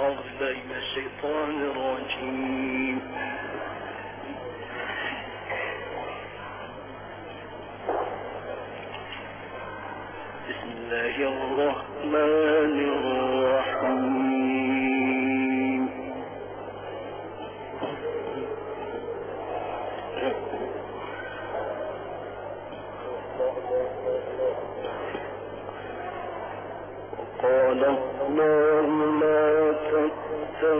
أعوذ من الشيطان الرجيم. بسم الله الرحمن الرحيم.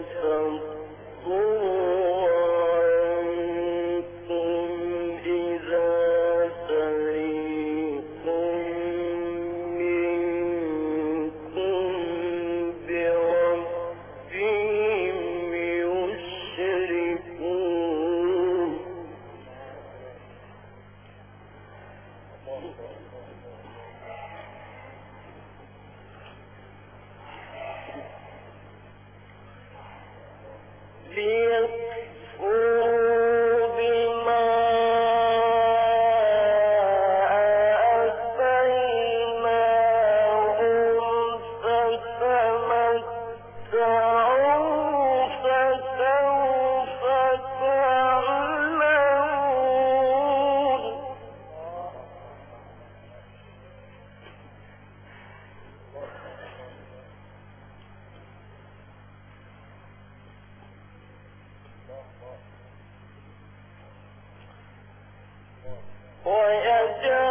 those who ويجعل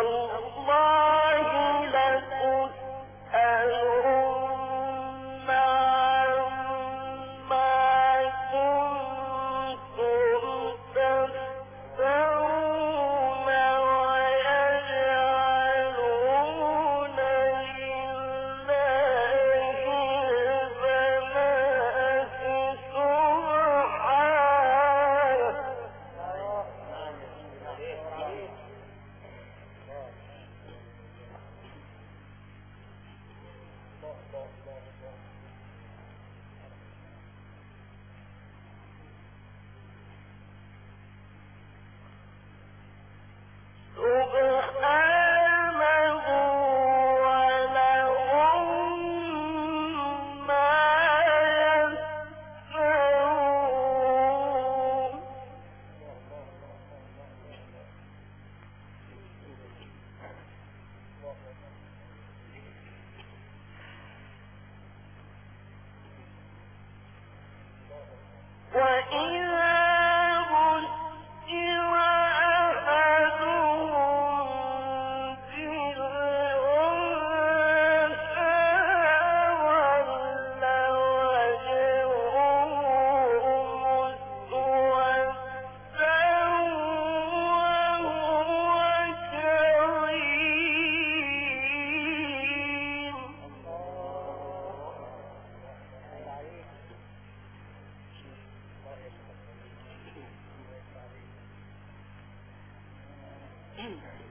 الله anger.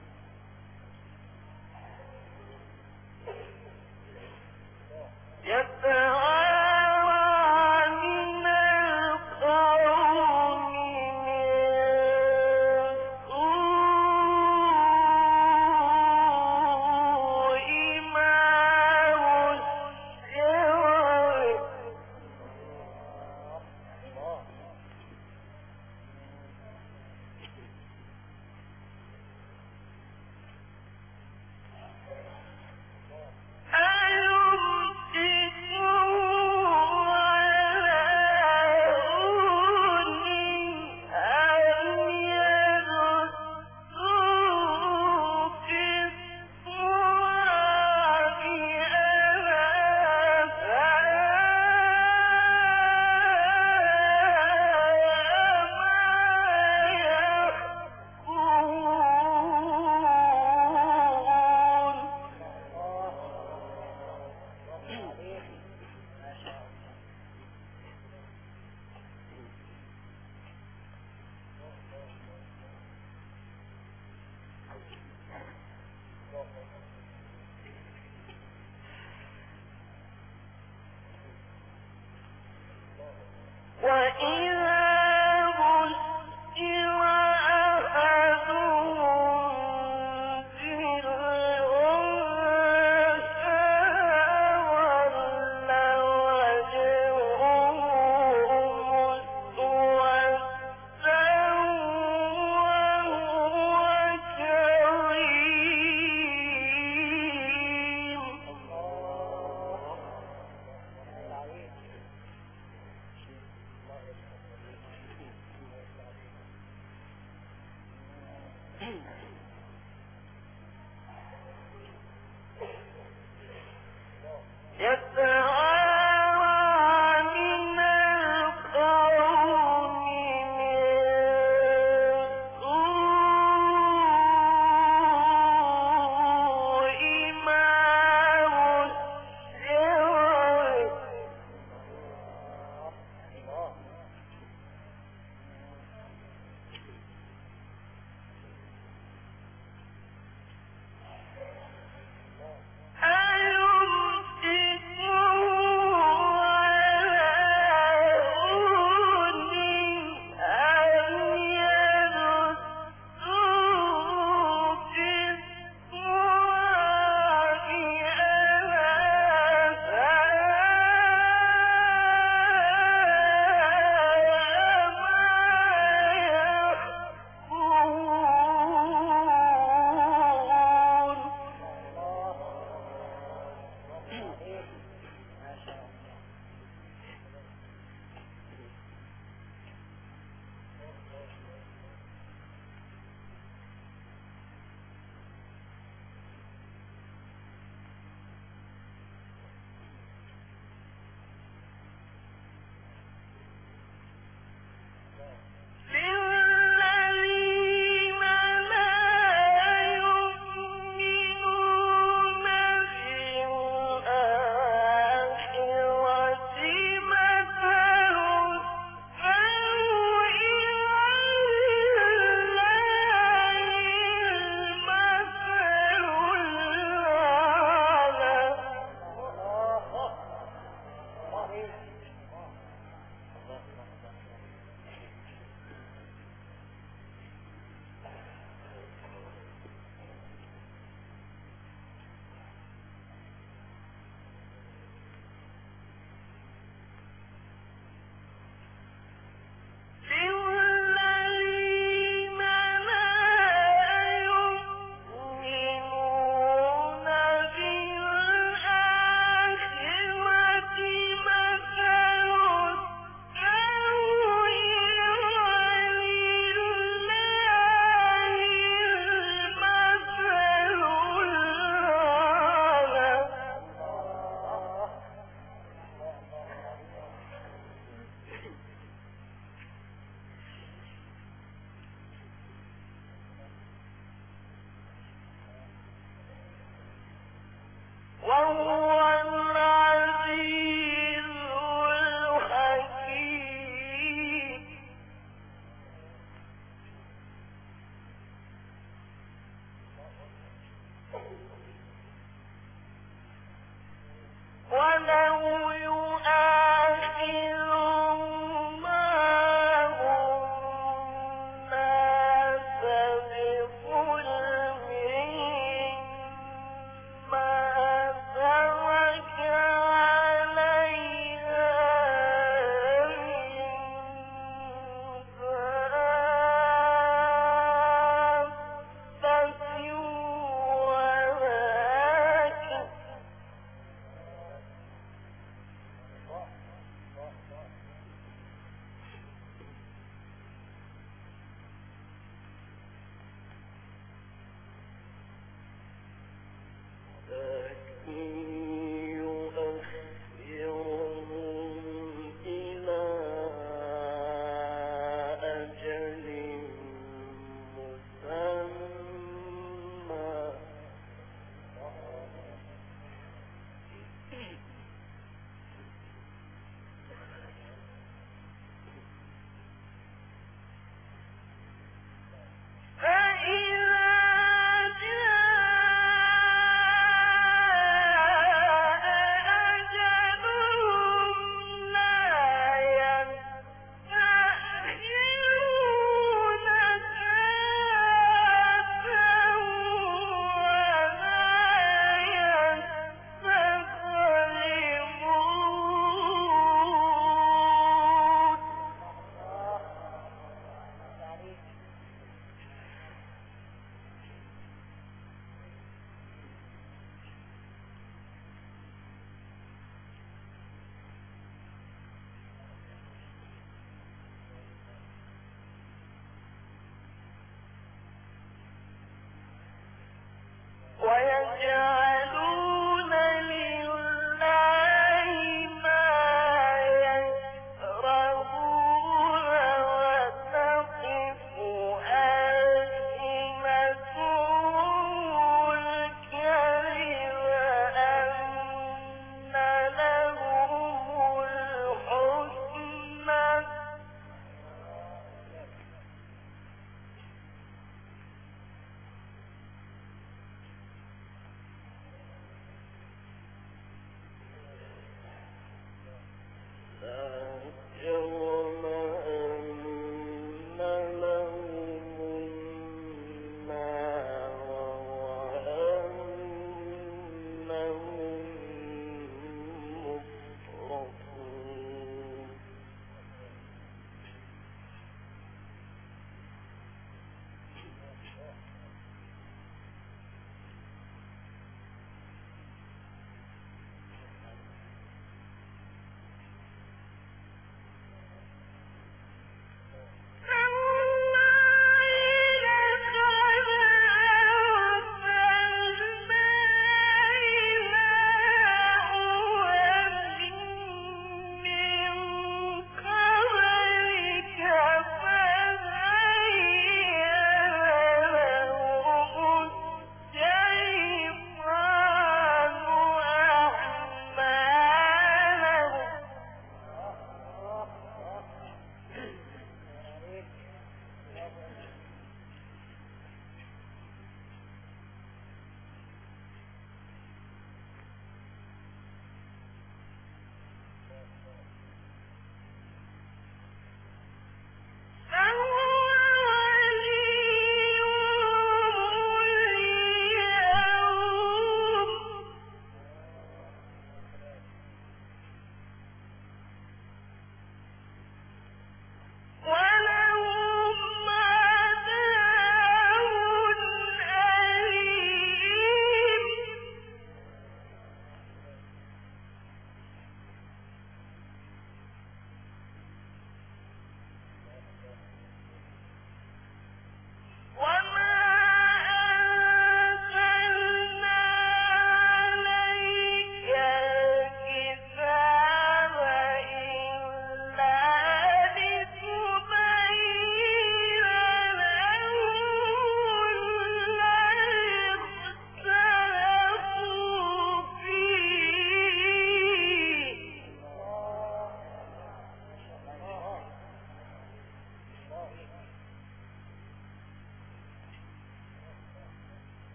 in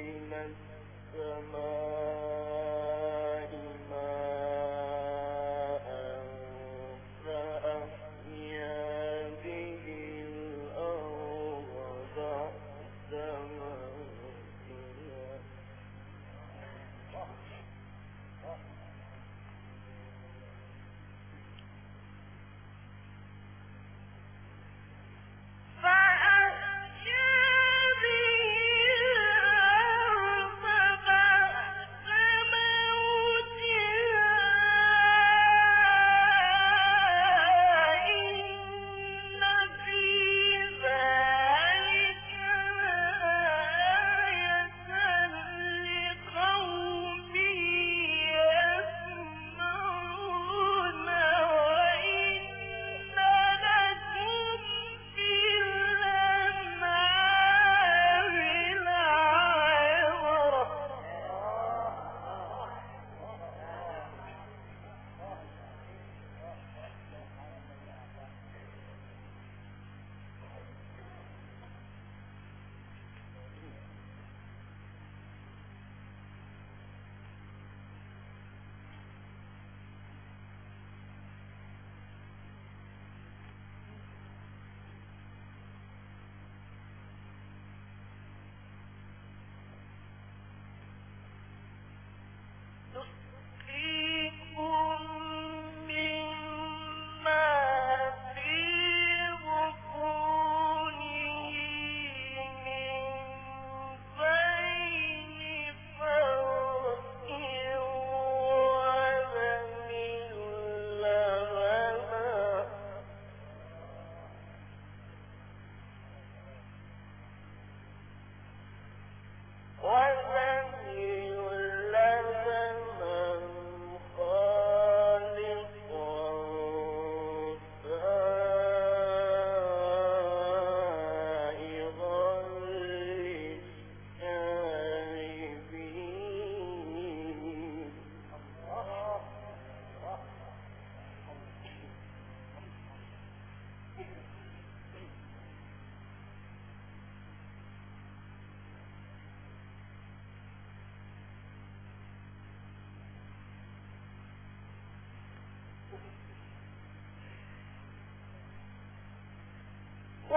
إلى السماء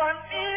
one is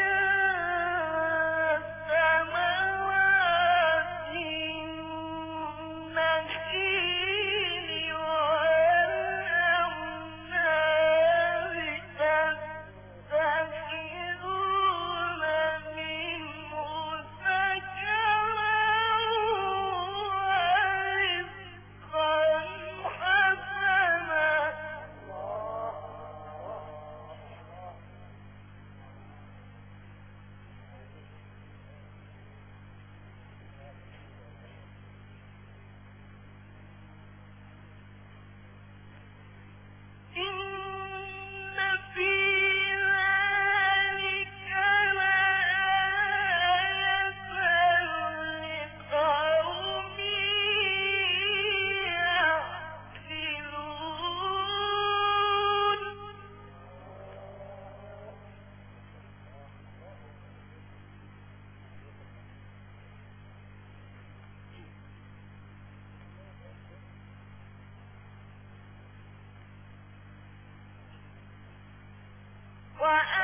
وأن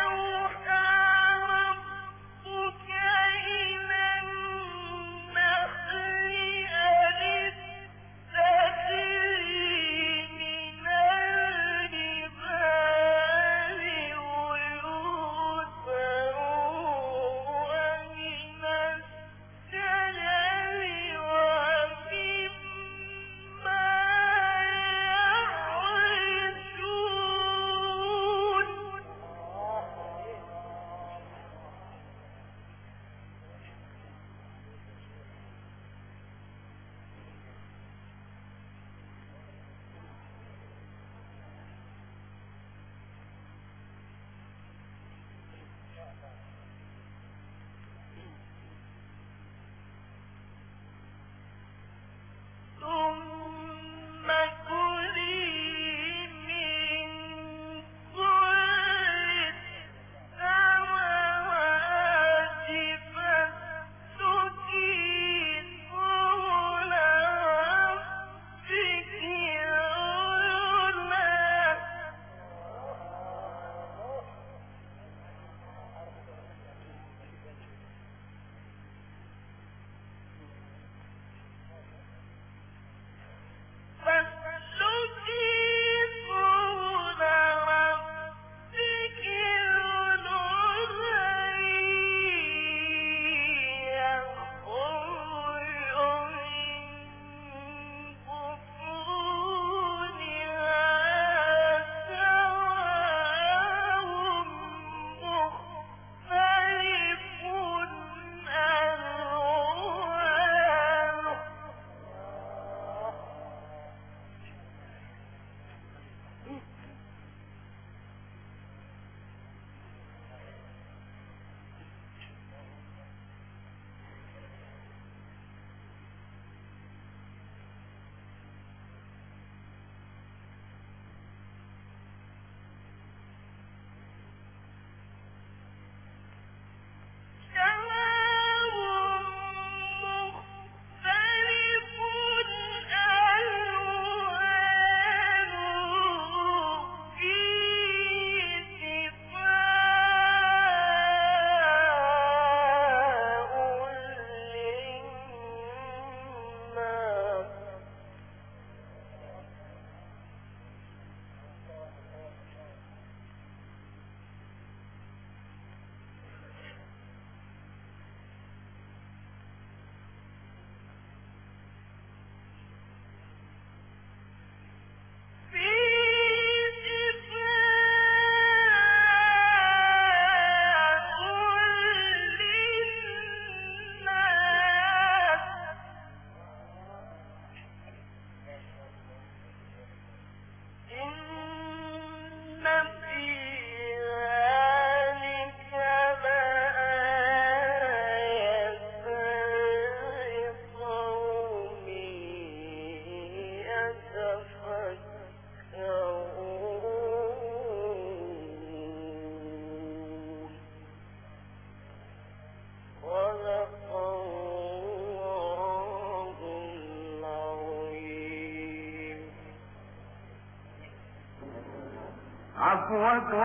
عفوة